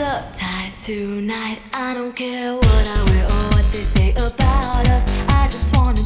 Up tight tonight. I don't care what I wear or what they say about us. I just wanna